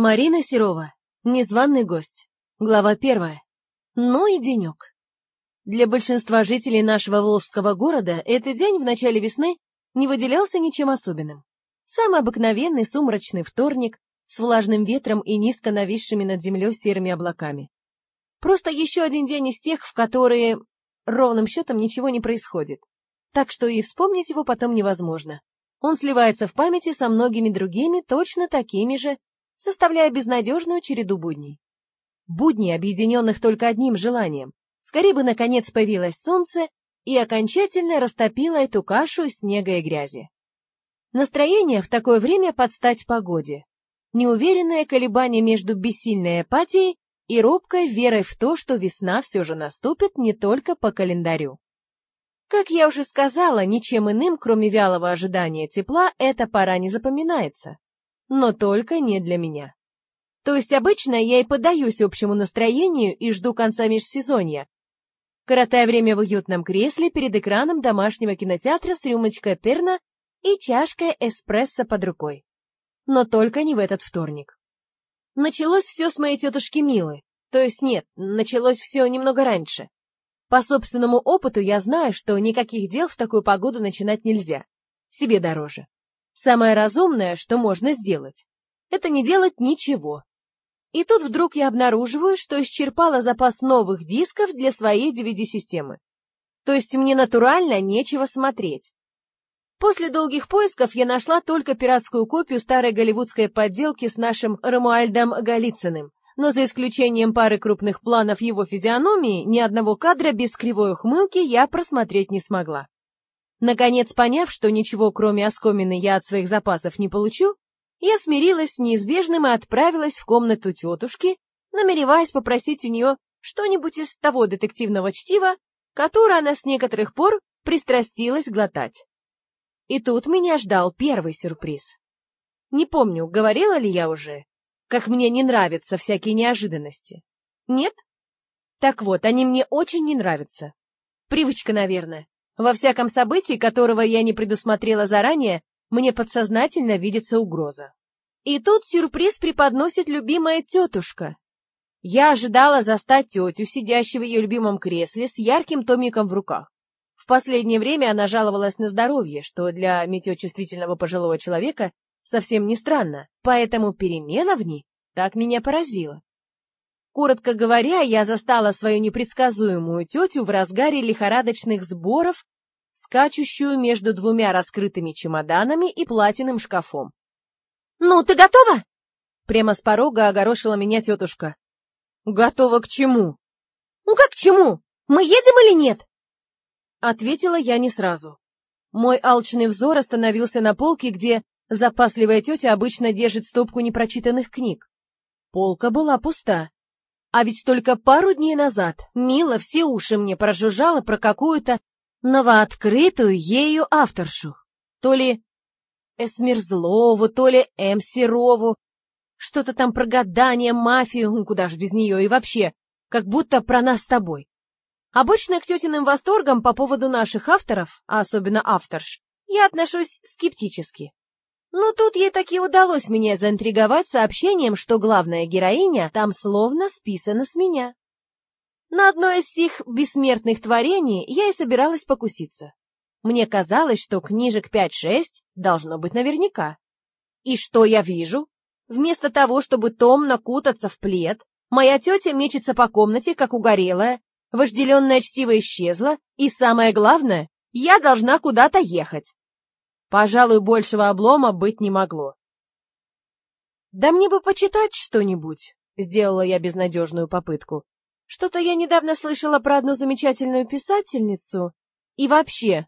Марина Серова. Незваный гость. Глава первая. Ну и денек. Для большинства жителей нашего Волжского города этот день в начале весны не выделялся ничем особенным. Самый обыкновенный сумрачный вторник с влажным ветром и низко нависшими над землей серыми облаками. Просто еще один день из тех, в которые ровным счетом ничего не происходит. Так что и вспомнить его потом невозможно. Он сливается в памяти со многими другими, точно такими же, составляя безнадежную череду будней. Будни, объединенных только одним желанием. Скорее бы, наконец, появилось солнце и окончательно растопило эту кашу из снега и грязи. Настроение в такое время под стать погоде. Неуверенное колебание между бессильной апатией и робкой верой в то, что весна все же наступит не только по календарю. Как я уже сказала, ничем иным, кроме вялого ожидания тепла, эта пора не запоминается но только не для меня. То есть обычно я и поддаюсь общему настроению и жду конца межсезонья, коротая время в уютном кресле перед экраном домашнего кинотеатра с рюмочкой перна и чашкой эспрессо под рукой. Но только не в этот вторник. Началось все с моей тетушки Милы. То есть нет, началось все немного раньше. По собственному опыту я знаю, что никаких дел в такую погоду начинать нельзя. Себе дороже. Самое разумное, что можно сделать, это не делать ничего. И тут вдруг я обнаруживаю, что исчерпала запас новых дисков для своей DVD-системы. То есть мне натурально нечего смотреть. После долгих поисков я нашла только пиратскую копию старой голливудской подделки с нашим Рамуальдом Голицыным, но за исключением пары крупных планов его физиономии, ни одного кадра без кривой ухмылки я просмотреть не смогла. Наконец, поняв, что ничего кроме оскомины я от своих запасов не получу, я смирилась с неизбежным и отправилась в комнату тетушки, намереваясь попросить у нее что-нибудь из того детективного чтива, которое она с некоторых пор пристрастилась глотать. И тут меня ждал первый сюрприз. Не помню, говорила ли я уже, как мне не нравятся всякие неожиданности. Нет? Так вот, они мне очень не нравятся. Привычка, наверное. Во всяком событии, которого я не предусмотрела заранее, мне подсознательно видится угроза. И тут сюрприз преподносит любимая тетушка. Я ожидала застать тетю, сидящую в ее любимом кресле, с ярким томиком в руках. В последнее время она жаловалась на здоровье, что для метеочувствительного пожилого человека совсем не странно, поэтому перемена в ней так меня поразила. Коротко говоря, я застала свою непредсказуемую тетю в разгаре лихорадочных сборов, скачущую между двумя раскрытыми чемоданами и платиным шкафом. «Ну, ты готова?» Прямо с порога огорошила меня тетушка. «Готова к чему?» «Ну как к чему? Мы едем или нет?» Ответила я не сразу. Мой алчный взор остановился на полке, где запасливая тетя обычно держит стопку непрочитанных книг. Полка была пуста. А ведь только пару дней назад Мила все уши мне прожужжала про какую-то новооткрытую ею авторшу. То ли Эсмерзлову, то ли М. Что-то там про гадание, мафию, куда ж без нее, и вообще, как будто про нас с тобой. Обычно к тетиным восторгам по поводу наших авторов, а особенно авторш, я отношусь скептически. Но тут ей таки удалось меня заинтриговать сообщением, что главная героиня там словно списана с меня. На одно из сих бессмертных творений я и собиралась покуситься. Мне казалось, что книжек 5-6 должно быть наверняка. И что я вижу? Вместо того, чтобы томно кутаться в плед, моя тетя мечется по комнате, как угорелая, вожделенное чтиво исчезло, и самое главное, я должна куда-то ехать. Пожалуй, большего облома быть не могло. «Да мне бы почитать что-нибудь», — сделала я безнадежную попытку. «Что-то я недавно слышала про одну замечательную писательницу. И вообще,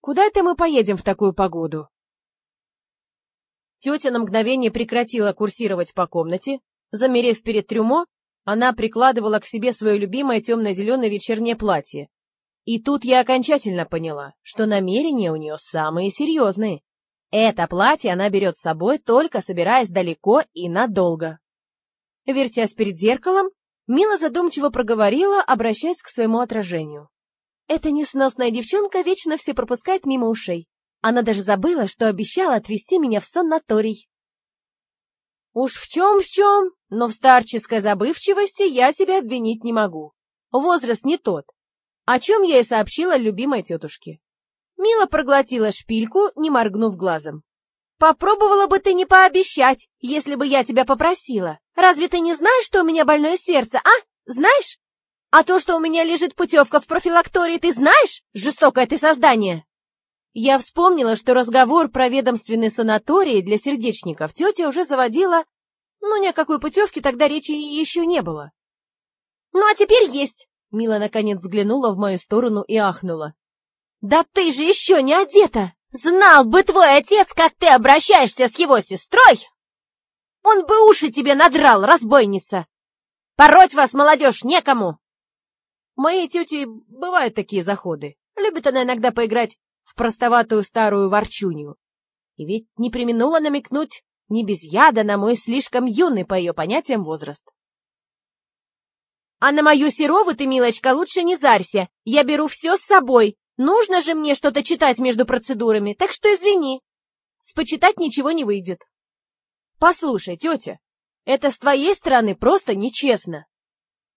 куда это мы поедем в такую погоду?» Тетя на мгновение прекратила курсировать по комнате. Замерев перед трюмо, она прикладывала к себе свое любимое темно-зеленое вечернее платье, и тут я окончательно поняла, что намерения у нее самые серьезные. Это платье она берет с собой, только собираясь далеко и надолго. Вертясь перед зеркалом, Мила задумчиво проговорила, обращаясь к своему отражению. Эта несносная девчонка вечно все пропускает мимо ушей. Она даже забыла, что обещала отвезти меня в санаторий. Уж в чем-в чем, но в старческой забывчивости я себя обвинить не могу. Возраст не тот, о чем я и сообщила любимой тетушке. Мила проглотила шпильку, не моргнув глазом. «Попробовала бы ты не пообещать, если бы я тебя попросила. Разве ты не знаешь, что у меня больное сердце, а? Знаешь? А то, что у меня лежит путевка в профилактории, ты знаешь? Жестокое ты создание!» Я вспомнила, что разговор про ведомственный санаторий для сердечников тетя уже заводила, но ни о какой путевке тогда речи еще не было. «Ну а теперь есть!» Мила наконец взглянула в мою сторону и ахнула. «Да ты же еще не одета! Знал бы твой отец, как ты обращаешься с его сестрой! Он бы уши тебе надрал, разбойница! Пороть вас, молодежь, некому!» Моей тете бывают такие заходы. Любит она иногда поиграть в простоватую старую ворчунью. И ведь не применула намекнуть не без яда на мой слишком юный по ее понятиям возраст. А на мою Серову ты, милочка, лучше не зарься. Я беру все с собой. Нужно же мне что-то читать между процедурами, так что извини. Спочитать ничего не выйдет. Послушай, тетя, это с твоей стороны просто нечестно.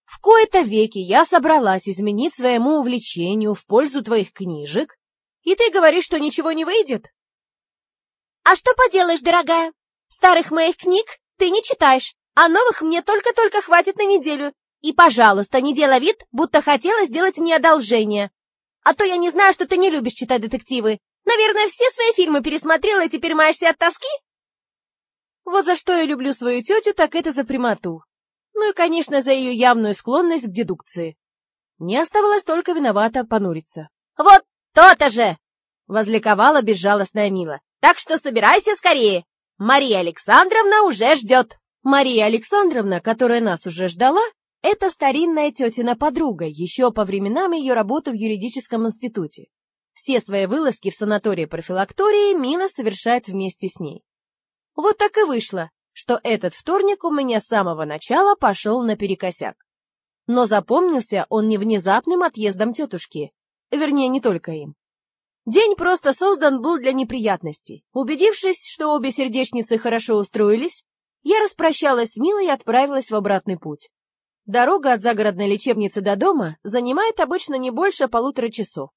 В кои-то веки я собралась изменить своему увлечению в пользу твоих книжек, и ты говоришь, что ничего не выйдет? А что поделаешь, дорогая? Старых моих книг ты не читаешь, а новых мне только-только хватит на неделю. И, пожалуйста, не делай вид, будто хотела сделать мне одолжение. А то я не знаю, что ты не любишь читать детективы. Наверное, все свои фильмы пересмотрела и теперь маешься от тоски? Вот за что я люблю свою тетю, так это за прямоту. Ну и, конечно, за ее явную склонность к дедукции. Мне оставалось только виновато понуриться. Вот то-то же! Возликовала безжалостная Мила. Так что собирайся скорее. Мария Александровна уже ждет. Мария Александровна, которая нас уже ждала, это старинная тетина подруга, еще по временам ее работы в юридическом институте. Все свои вылазки в санатории-профилактории Мила совершает вместе с ней. Вот так и вышло, что этот вторник у меня с самого начала пошел наперекосяк. Но запомнился он не внезапным отъездом тетушки, вернее, не только им. День просто создан был для неприятностей. Убедившись, что обе сердечницы хорошо устроились, я распрощалась с Милой и отправилась в обратный путь. Дорога от загородной лечебницы до дома занимает обычно не больше полутора часов.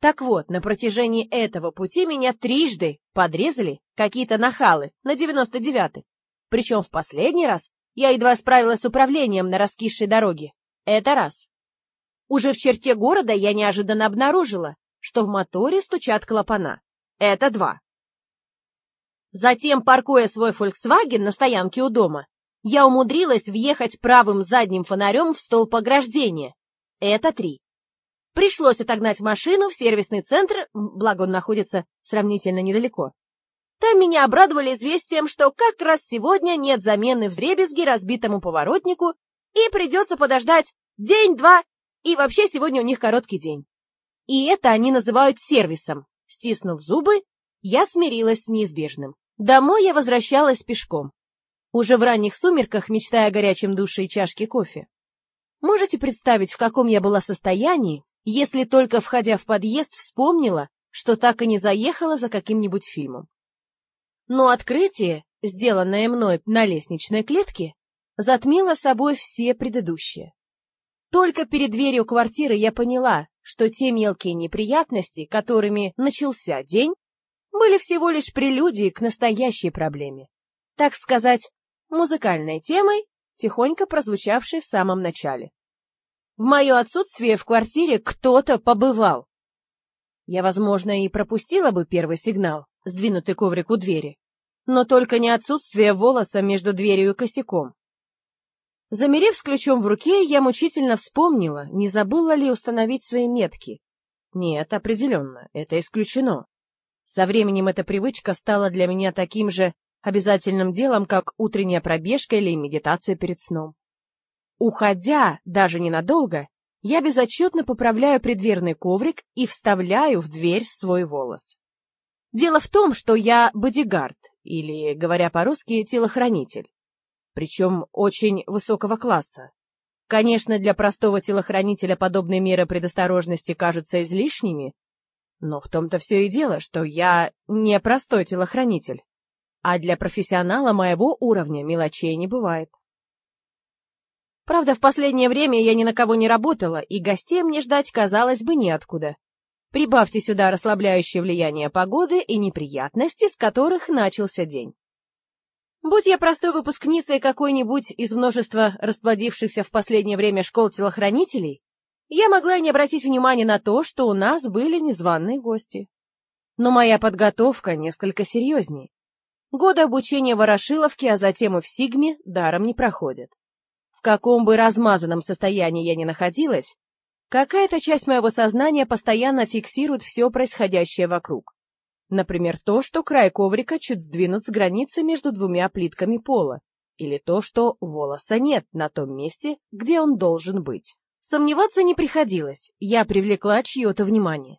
Так вот, на протяжении этого пути меня трижды подрезали какие-то нахалы на 99-й. Причем в последний раз я едва справилась с управлением на раскисшей дороге. Это раз. Уже в черте города я неожиданно обнаружила, что в моторе стучат клапана. Это два. Затем, паркуя свой Volkswagen на стоянке у дома, я умудрилась въехать правым задним фонарем в столб ограждения. Это три. Пришлось отогнать машину в сервисный центр, благо он находится сравнительно недалеко. Там меня обрадовали известием, что как раз сегодня нет замены вздребезги разбитому поворотнику и придется подождать день-два, и вообще сегодня у них короткий день. И это они называют сервисом. Стиснув зубы, я смирилась с неизбежным. Домой я возвращалась пешком уже в ранних сумерках мечтая о горячем душе и чашке кофе. Можете представить, в каком я была состоянии, если только, входя в подъезд, вспомнила, что так и не заехала за каким-нибудь фильмом. Но открытие, сделанное мной на лестничной клетке, затмило собой все предыдущие. Только перед дверью квартиры я поняла, что те мелкие неприятности, которыми начался день, были всего лишь прелюдией к настоящей проблеме. Так сказать, музыкальной темой, тихонько прозвучавшей в самом начале. В мое отсутствие в квартире кто-то побывал. Я, возможно, и пропустила бы первый сигнал, сдвинутый коврик у двери, но только не отсутствие волоса между дверью и косяком. Замерев с ключом в руке, я мучительно вспомнила, не забыла ли установить свои метки. Нет, определенно, это исключено. Со временем эта привычка стала для меня таким же обязательным делом, как утренняя пробежка или медитация перед сном. Уходя, даже ненадолго, я безотчетно поправляю предверный коврик и вставляю в дверь свой волос. Дело в том, что я бодигард, или, говоря по-русски, телохранитель. Причем очень высокого класса. Конечно, для простого телохранителя подобные меры предосторожности кажутся излишними, но в том-то все и дело, что я не простой телохранитель, а для профессионала моего уровня мелочей не бывает. Правда, в последнее время я ни на кого не работала, и гостей мне ждать, казалось бы, неоткуда. Прибавьте сюда расслабляющее влияние погоды и неприятности, с которых начался день. Будь я простой выпускницей какой-нибудь из множества расплодившихся в последнее время школ телохранителей, я могла и не обратить внимания на то, что у нас были незваные гости. Но моя подготовка несколько серьезнее. Годы обучения в Ворошиловке, а затем и в Сигме даром не проходят. В каком бы размазанном состоянии я ни находилась, какая-то часть моего сознания постоянно фиксирует все происходящее вокруг. Например, то, что край коврика чуть сдвинут с границы между двумя плитками пола, или то, что волоса нет на том месте, где он должен быть. Сомневаться не приходилось, я привлекла чье-то внимание.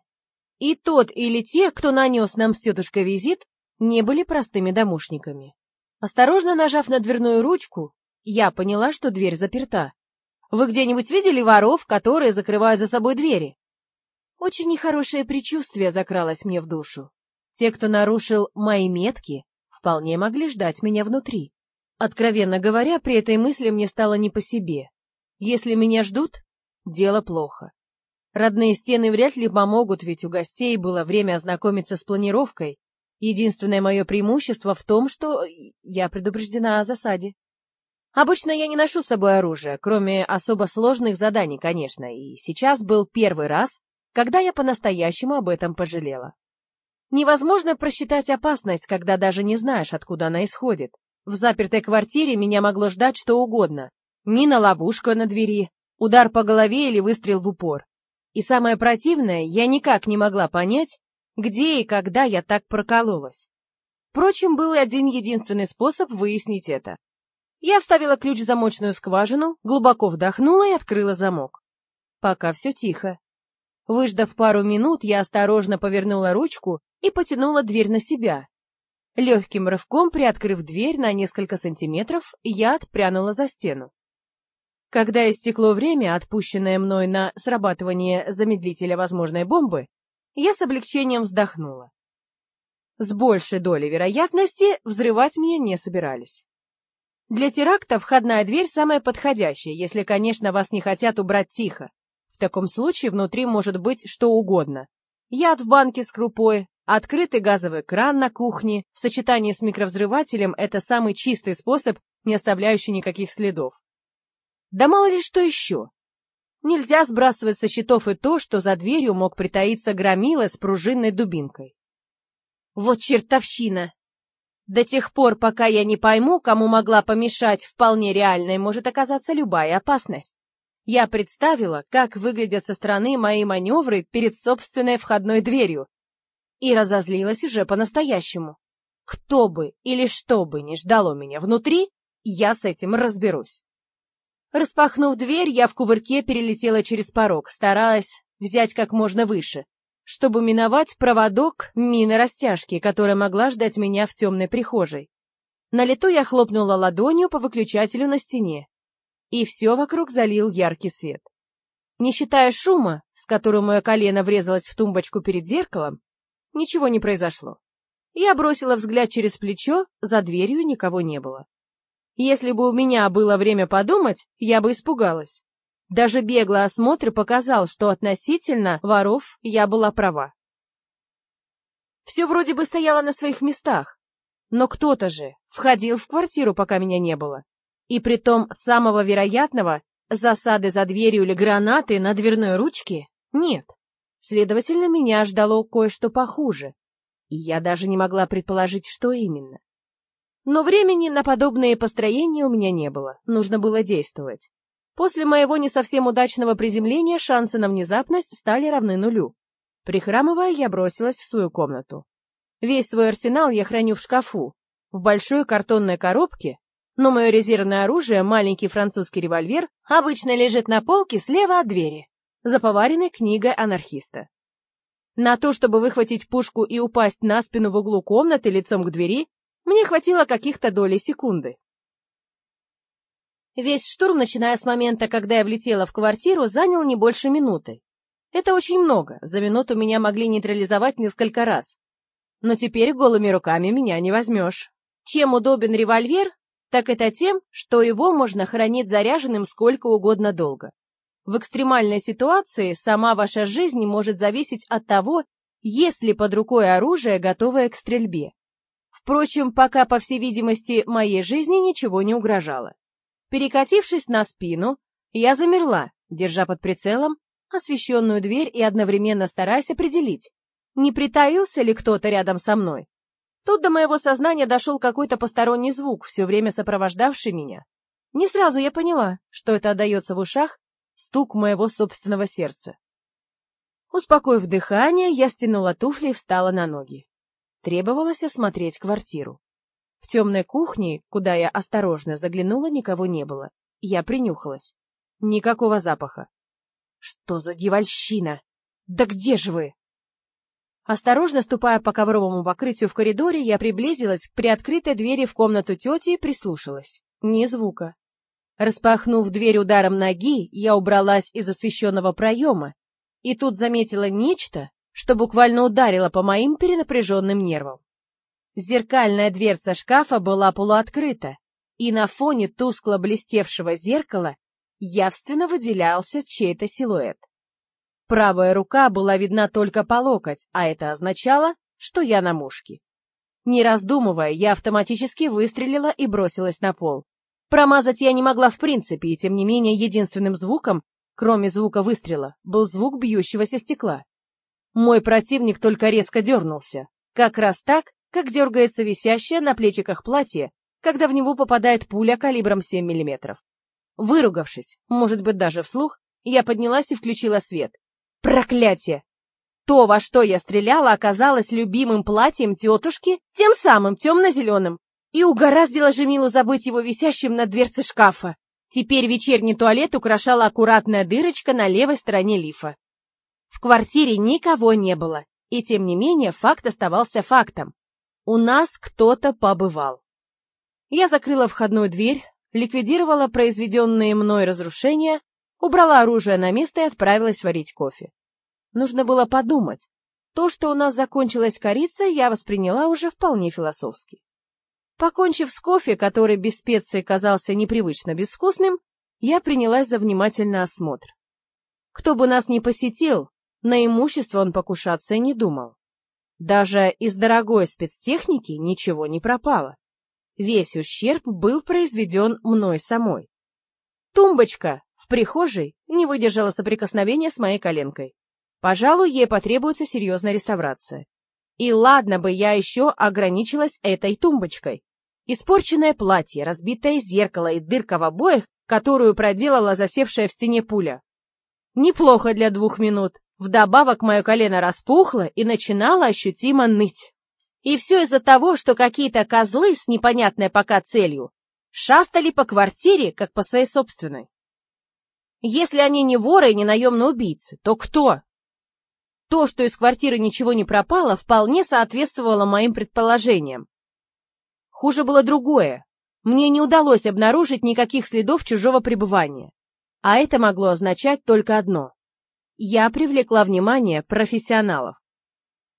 И тот или те, кто нанес нам с тетушкой визит, не были простыми домушниками. Осторожно нажав на дверную ручку, я поняла, что дверь заперта. Вы где-нибудь видели воров, которые закрывают за собой двери? Очень нехорошее предчувствие закралось мне в душу. Те, кто нарушил мои метки, вполне могли ждать меня внутри. Откровенно говоря, при этой мысли мне стало не по себе. Если меня ждут, дело плохо. Родные стены вряд ли помогут, ведь у гостей было время ознакомиться с планировкой. Единственное мое преимущество в том, что я предупреждена о засаде. Обычно я не ношу с собой оружие, кроме особо сложных заданий, конечно, и сейчас был первый раз, когда я по-настоящему об этом пожалела. Невозможно просчитать опасность, когда даже не знаешь, откуда она исходит. В запертой квартире меня могло ждать что угодно. Мина-ловушка на двери, удар по голове или выстрел в упор. И самое противное, я никак не могла понять, где и когда я так прокололась. Впрочем, был один единственный способ выяснить это. Я вставила ключ в замочную скважину, глубоко вдохнула и открыла замок. Пока все тихо. Выждав пару минут, я осторожно повернула ручку и потянула дверь на себя. Легким рывком, приоткрыв дверь на несколько сантиметров, я отпрянула за стену. Когда истекло время, отпущенное мной на срабатывание замедлителя возможной бомбы, я с облегчением вздохнула. С большей долей вероятности взрывать меня не собирались. Для теракта входная дверь самая подходящая, если, конечно, вас не хотят убрать тихо. В таком случае внутри может быть что угодно. Яд в банке с крупой, открытый газовый кран на кухне, в сочетании с микровзрывателем – это самый чистый способ, не оставляющий никаких следов. Да мало ли что еще. Нельзя сбрасывать со счетов и то, что за дверью мог притаиться громила с пружинной дубинкой. Вот чертовщина! До тех пор, пока я не пойму, кому могла помешать вполне реальной может оказаться любая опасность. Я представила, как выглядят со стороны мои маневры перед собственной входной дверью, и разозлилась уже по-настоящему. Кто бы или что бы ни ждало меня внутри, я с этим разберусь. Распахнув дверь, я в кувырке перелетела через порог, старалась взять как можно выше, чтобы миновать проводок мины растяжки, которая могла ждать меня в темной прихожей. На лету я хлопнула ладонью по выключателю на стене, и все вокруг залил яркий свет. Не считая шума, с которым мое колено врезалось в тумбочку перед зеркалом, ничего не произошло. Я бросила взгляд через плечо, за дверью никого не было. Если бы у меня было время подумать, я бы испугалась. Даже беглый осмотр показал, что относительно воров я была права. Все вроде бы стояло на своих местах, но кто-то же входил в квартиру, пока меня не было. И притом самого вероятного засады за дверью или гранаты на дверной ручке нет. Следовательно, меня ждало кое-что похуже, и я даже не могла предположить, что именно. Но времени на подобные построения у меня не было, нужно было действовать. После моего не совсем удачного приземления шансы на внезапность стали равны нулю. Прихрамывая, я бросилась в свою комнату. Весь свой арсенал я храню в шкафу, в большой картонной коробке, но мое резервное оружие, маленький французский револьвер, обычно лежит на полке слева от двери, за поваренной книгой анархиста. На то, чтобы выхватить пушку и упасть на спину в углу комнаты лицом к двери, мне хватило каких-то долей секунды. Весь штурм, начиная с момента, когда я влетела в квартиру, занял не больше минуты. Это очень много, за минуту меня могли нейтрализовать несколько раз. Но теперь голыми руками меня не возьмешь. Чем удобен револьвер, так это тем, что его можно хранить заряженным сколько угодно долго. В экстремальной ситуации сама ваша жизнь может зависеть от того, есть ли под рукой оружие, готовое к стрельбе. Впрочем, пока, по всей видимости, моей жизни ничего не угрожало. Перекатившись на спину, я замерла, держа под прицелом освещенную дверь и одновременно стараясь определить, не притаился ли кто-то рядом со мной. Тут до моего сознания дошел какой-то посторонний звук, все время сопровождавший меня. Не сразу я поняла, что это отдается в ушах, стук моего собственного сердца. Успокоив дыхание, я стянула туфли и встала на ноги. Требовалось осмотреть квартиру. В темной кухне, куда я осторожно заглянула, никого не было. Я принюхалась. Никакого запаха. Что за дьявольщина? Да где же вы? Осторожно ступая по ковровому покрытию в коридоре, я приблизилась к приоткрытой двери в комнату тети и прислушалась. Ни звука. Распахнув дверь ударом ноги, я убралась из освещенного проема, и тут заметила нечто, что буквально ударило по моим перенапряженным нервам. Зеркальная дверца шкафа была полуоткрыта, и на фоне тускло блестевшего зеркала явственно выделялся чей-то силуэт. Правая рука была видна только по локоть, а это означало, что я на мушке. Не раздумывая, я автоматически выстрелила и бросилась на пол. Промазать я не могла в принципе, и тем не менее единственным звуком, кроме звука выстрела, был звук бьющегося стекла. Мой противник только резко дернулся, как раз так, как дергается висящее на плечиках платье, когда в него попадает пуля калибром 7 мм. Выругавшись, может быть даже вслух, я поднялась и включила свет. Проклятие! То, во что я стреляла, оказалось любимым платьем тетушки, тем самым темно-зеленым. И угораздило же Милу забыть его висящим на дверце шкафа. Теперь вечерний туалет украшала аккуратная дырочка на левой стороне лифа. В квартире никого не было, и тем не менее факт оставался фактом. У нас кто-то побывал. Я закрыла входную дверь, ликвидировала произведенные мной разрушения убрала оружие на место и отправилась варить кофе. Нужно было подумать. То, что у нас закончилась корица, я восприняла уже вполне философски. Покончив с кофе, который без специй казался непривычно безвкусным, я принялась за внимательный осмотр. Кто бы нас ни посетил, на имущество он покушаться не думал. Даже из дорогой спецтехники ничего не пропало. Весь ущерб был произведен мной самой. Тумбочка, в прихожей не выдержала соприкосновения с моей коленкой. Пожалуй, ей потребуется серьезная реставрация. И ладно бы я еще ограничилась этой тумбочкой. Испорченное платье, разбитое зеркало и дырка в обоих, которую проделала засевшая в стене пуля. Неплохо для двух минут. Вдобавок мое колено распухло и начинало ощутимо ныть. И все из-за того, что какие-то козлы с непонятной пока целью шастали по квартире, как по своей собственной. Если они не воры и не наемные убийцы, то кто? То, что из квартиры ничего не пропало, вполне соответствовало моим предположениям. Хуже было другое. Мне не удалось обнаружить никаких следов чужого пребывания. А это могло означать только одно. Я привлекла внимание профессионалов.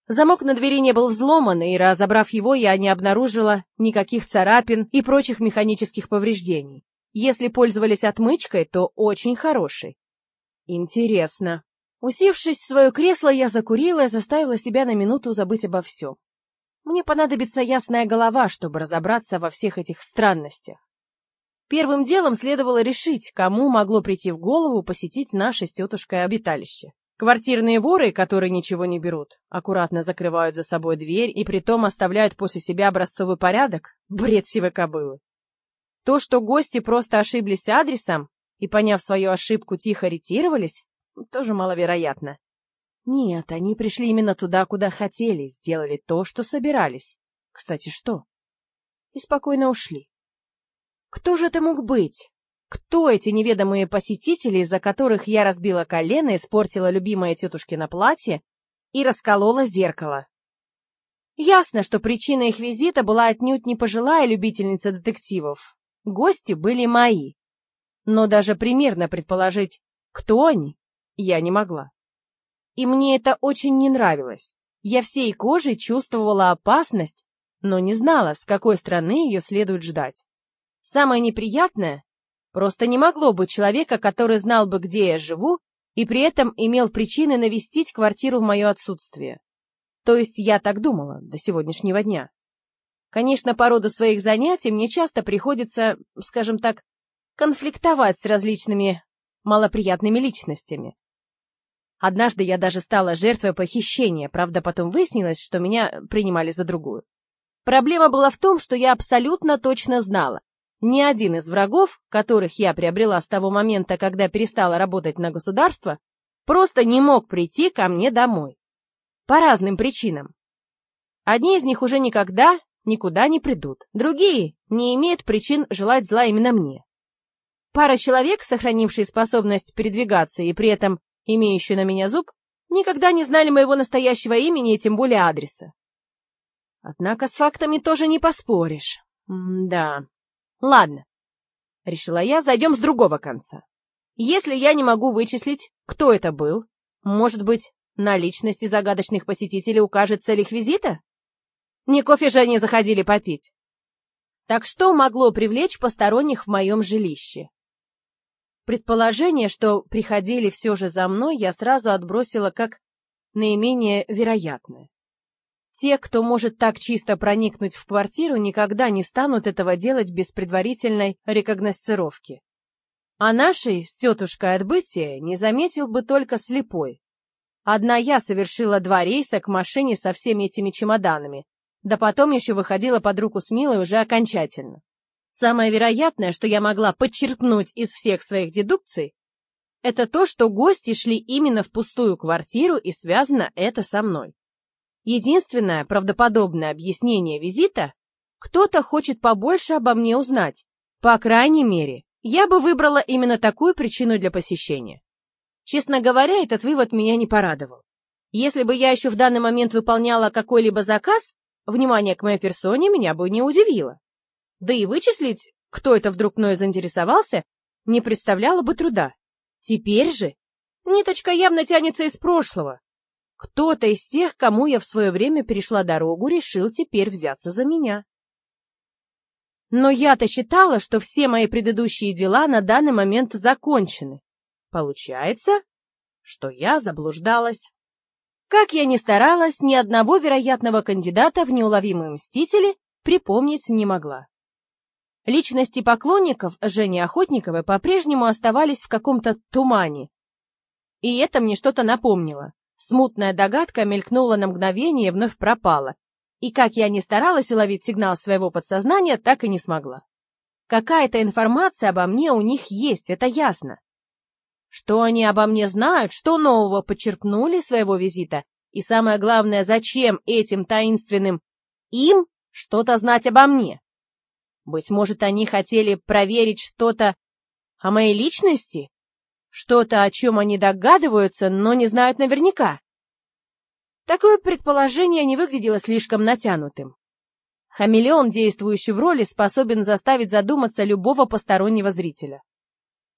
Замок на двери не был взломан, и, разобрав его, я не обнаружила никаких царапин и прочих механических повреждений. Если пользовались отмычкой, то очень хорошей. Интересно. Усевшись в свое кресло, я закурила и заставила себя на минуту забыть обо всем. Мне понадобится ясная голова, чтобы разобраться во всех этих странностях. Первым делом следовало решить, кому могло прийти в голову посетить наше с тетушкой обиталище. Квартирные воры, которые ничего не берут, аккуратно закрывают за собой дверь и притом оставляют после себя образцовый порядок? Бред сивой кобылы. То, что гости просто ошиблись адресом и, поняв свою ошибку, тихо ретировались, тоже маловероятно. Нет, они пришли именно туда, куда хотели, сделали то, что собирались. Кстати, что? И спокойно ушли. Кто же это мог быть? Кто эти неведомые посетители, из-за которых я разбила колено, испортила любимое тетушкино платье и расколола зеркало? Ясно, что причина их визита была отнюдь не пожилая любительница детективов, Гости были мои. Но даже примерно предположить, кто они, я не могла. И мне это очень не нравилось. Я всей кожей чувствовала опасность, но не знала, с какой стороны ее следует ждать. Самое неприятное, просто не могло быть человека, который знал бы, где я живу, и при этом имел причины навестить квартиру в мое отсутствие. То есть я так думала до сегодняшнего дня. Конечно, по роду своих занятий мне часто приходится, скажем так, конфликтовать с различными малоприятными личностями. Однажды я даже стала жертвой похищения, правда, потом выяснилось, что меня принимали за другую. Проблема была в том, что я абсолютно точно знала, ни один из врагов, которых я приобрела с того момента, когда перестала работать на государство, просто не мог прийти ко мне домой. По разным причинам. Одни из них уже никогда никуда не придут, другие не имеют причин желать зла именно мне. Пара человек, сохранившие способность передвигаться и при этом имеющие на меня зуб, никогда не знали моего настоящего имени и тем более адреса. Однако с фактами тоже не поспоришь. М да. Ладно. Решила я, зайдем с другого конца. Если я не могу вычислить, кто это был, может быть, на личности загадочных посетителей укажет цель их визита? Не кофе же они заходили попить. Так что могло привлечь посторонних в моем жилище? Предположение, что приходили все же за мной, я сразу отбросила как наименее вероятное. Те, кто может так чисто проникнуть в квартиру, никогда не станут этого делать без предварительной рекогносцировки. А нашей с тетушкой отбытия не заметил бы только слепой. Одна я совершила два рейса к машине со всеми этими чемоданами, да потом еще выходила под руку с Милой уже окончательно. Самое вероятное, что я могла подчеркнуть из всех своих дедукций, это то, что гости шли именно в пустую квартиру и связано это со мной. Единственное правдоподобное объяснение визита – кто-то хочет побольше обо мне узнать. По крайней мере, я бы выбрала именно такую причину для посещения. Честно говоря, этот вывод меня не порадовал. Если бы я еще в данный момент выполняла какой-либо заказ, внимание к моей персоне меня бы не удивило. Да и вычислить, кто это вдруг мною заинтересовался, не представляло бы труда. Теперь же ниточка явно тянется из прошлого. Кто-то из тех, кому я в свое время перешла дорогу, решил теперь взяться за меня. Но я-то считала, что все мои предыдущие дела на данный момент закончены. Получается, что я заблуждалась. Как я ни старалась, ни одного вероятного кандидата в неуловимые мстители припомнить не могла. Личности поклонников Жени Охотниковой по-прежнему оставались в каком-то тумане. И это мне что-то напомнило. Смутная догадка мелькнула на мгновение и вновь пропала. И как я не старалась уловить сигнал своего подсознания, так и не смогла. Какая-то информация обо мне у них есть, это ясно. Что они обо мне знают, что нового подчеркнули своего визита, и самое главное, зачем этим таинственным им что-то знать обо мне? Быть может, они хотели проверить что-то о моей личности? Что-то, о чем они догадываются, но не знают наверняка? Такое предположение не выглядело слишком натянутым. Хамелеон, действующий в роли, способен заставить задуматься любого постороннего зрителя.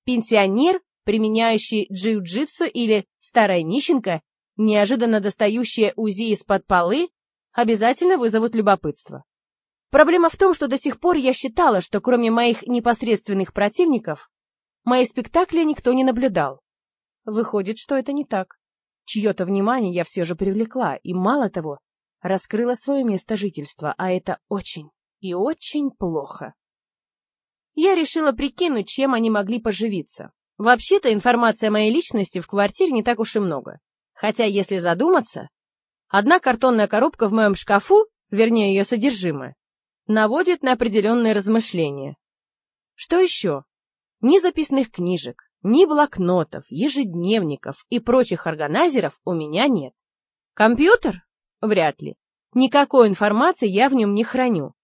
Пенсионер, применяющий джиу-джитсу или старая нищенка, неожиданно достающая УЗИ из-под полы, обязательно вызовут любопытство. Проблема в том, что до сих пор я считала, что кроме моих непосредственных противников, мои спектакли никто не наблюдал. Выходит, что это не так. Чье-то внимание я все же привлекла, и мало того, раскрыла свое место жительства, а это очень и очень плохо. Я решила прикинуть, чем они могли поживиться. Вообще-то информации о моей личности в квартире не так уж и много. Хотя, если задуматься, одна картонная коробка в моем шкафу, вернее ее содержимое, наводит на определенные размышления. Что еще? Ни записных книжек, ни блокнотов, ежедневников и прочих органайзеров у меня нет. Компьютер? Вряд ли. Никакой информации я в нем не храню.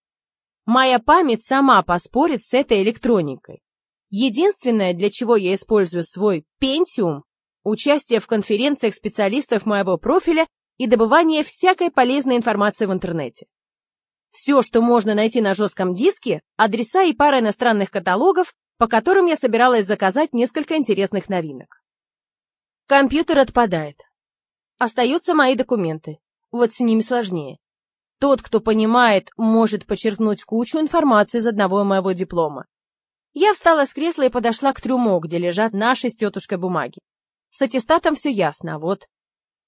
Моя память сама поспорит с этой электроникой. Единственное, для чего я использую свой Pentium, участие в конференциях специалистов моего профиля и добывание всякой полезной информации в интернете. Все, что можно найти на жестком диске, адреса и пара иностранных каталогов, по которым я собиралась заказать несколько интересных новинок. Компьютер отпадает. Остаются мои документы. Вот с ними сложнее. Тот, кто понимает, может подчеркнуть кучу информации из одного моего диплома. Я встала с кресла и подошла к трюмо, где лежат наши с тетушкой бумаги. С аттестатом все ясно, а вот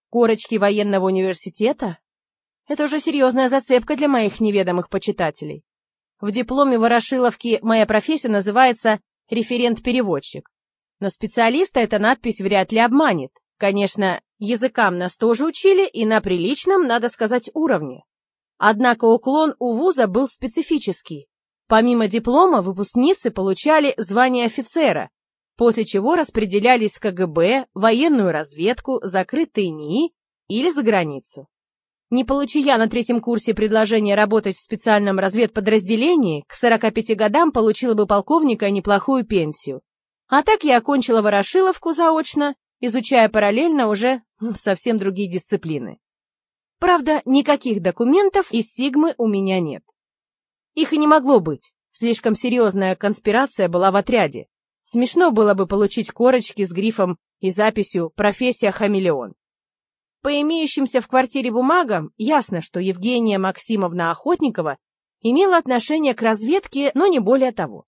корочки военного университета — это уже серьезная зацепка для моих неведомых почитателей. В дипломе Ворошиловки моя профессия называется референт-переводчик. Но специалиста эта надпись вряд ли обманет. Конечно, языкам нас тоже учили, и на приличном, надо сказать, уровне. Однако уклон у вуза был специфический. Помимо диплома, выпускницы получали звание офицера, после чего распределялись в КГБ, военную разведку, закрытые НИИ или за границу. Не получи я на третьем курсе предложение работать в специальном разведподразделении, к 45 годам получила бы полковника неплохую пенсию. А так я окончила Ворошиловку заочно, изучая параллельно уже совсем другие дисциплины. Правда, никаких документов из Сигмы у меня нет. Их и не могло быть. Слишком серьезная конспирация была в отряде. Смешно было бы получить корочки с грифом и записью «Профессия хамелеон». По имеющимся в квартире бумагам ясно, что Евгения Максимовна Охотникова имела отношение к разведке, но не более того.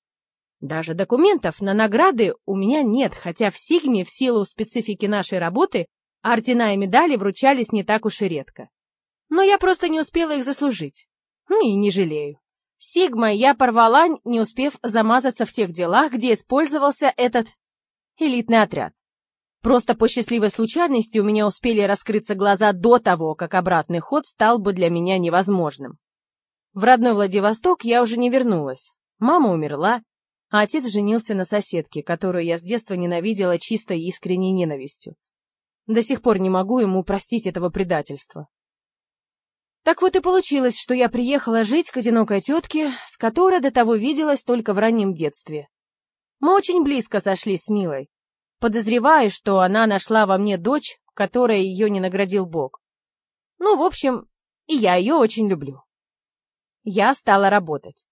Даже документов на награды у меня нет, хотя в Сигме в силу специфики нашей работы ордена и медали вручались не так уж и редко но я просто не успела их заслужить. Ну и не жалею. Сигма я порвала, не успев замазаться в тех делах, где использовался этот элитный отряд. Просто по счастливой случайности у меня успели раскрыться глаза до того, как обратный ход стал бы для меня невозможным. В родной Владивосток я уже не вернулась. Мама умерла, а отец женился на соседке, которую я с детства ненавидела чистой и искренней ненавистью. До сих пор не могу ему простить этого предательства. Так вот и получилось, что я приехала жить к одинокой тетке, с которой до того виделась только в раннем детстве. Мы очень близко сошлись с Милой, подозревая, что она нашла во мне дочь, которой ее не наградил Бог. Ну, в общем, и я ее очень люблю. Я стала работать.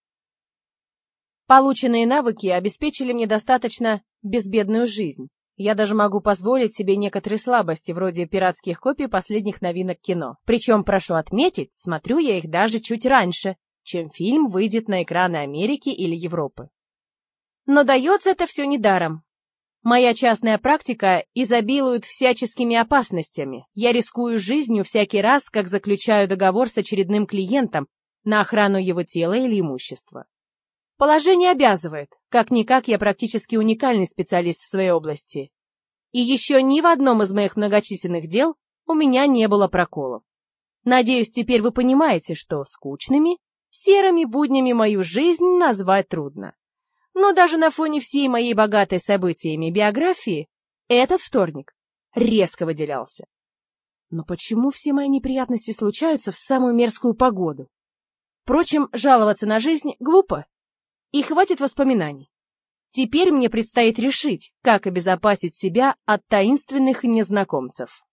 Полученные навыки обеспечили мне достаточно безбедную жизнь. Я даже могу позволить себе некоторые слабости, вроде пиратских копий последних новинок кино. Причем, прошу отметить, смотрю я их даже чуть раньше, чем фильм выйдет на экраны Америки или Европы. Но дается это все недаром. Моя частная практика изобилует всяческими опасностями. Я рискую жизнью всякий раз, как заключаю договор с очередным клиентом на охрану его тела или имущества. Положение обязывает. Как-никак я практически уникальный специалист в своей области. И еще ни в одном из моих многочисленных дел у меня не было проколов. Надеюсь, теперь вы понимаете, что скучными, серыми буднями мою жизнь назвать трудно. Но даже на фоне всей моей богатой событиями биографии этот вторник резко выделялся. Но почему все мои неприятности случаются в самую мерзкую погоду? Впрочем, жаловаться на жизнь глупо. И хватит воспоминаний. Теперь мне предстоит решить, как обезопасить себя от таинственных незнакомцев.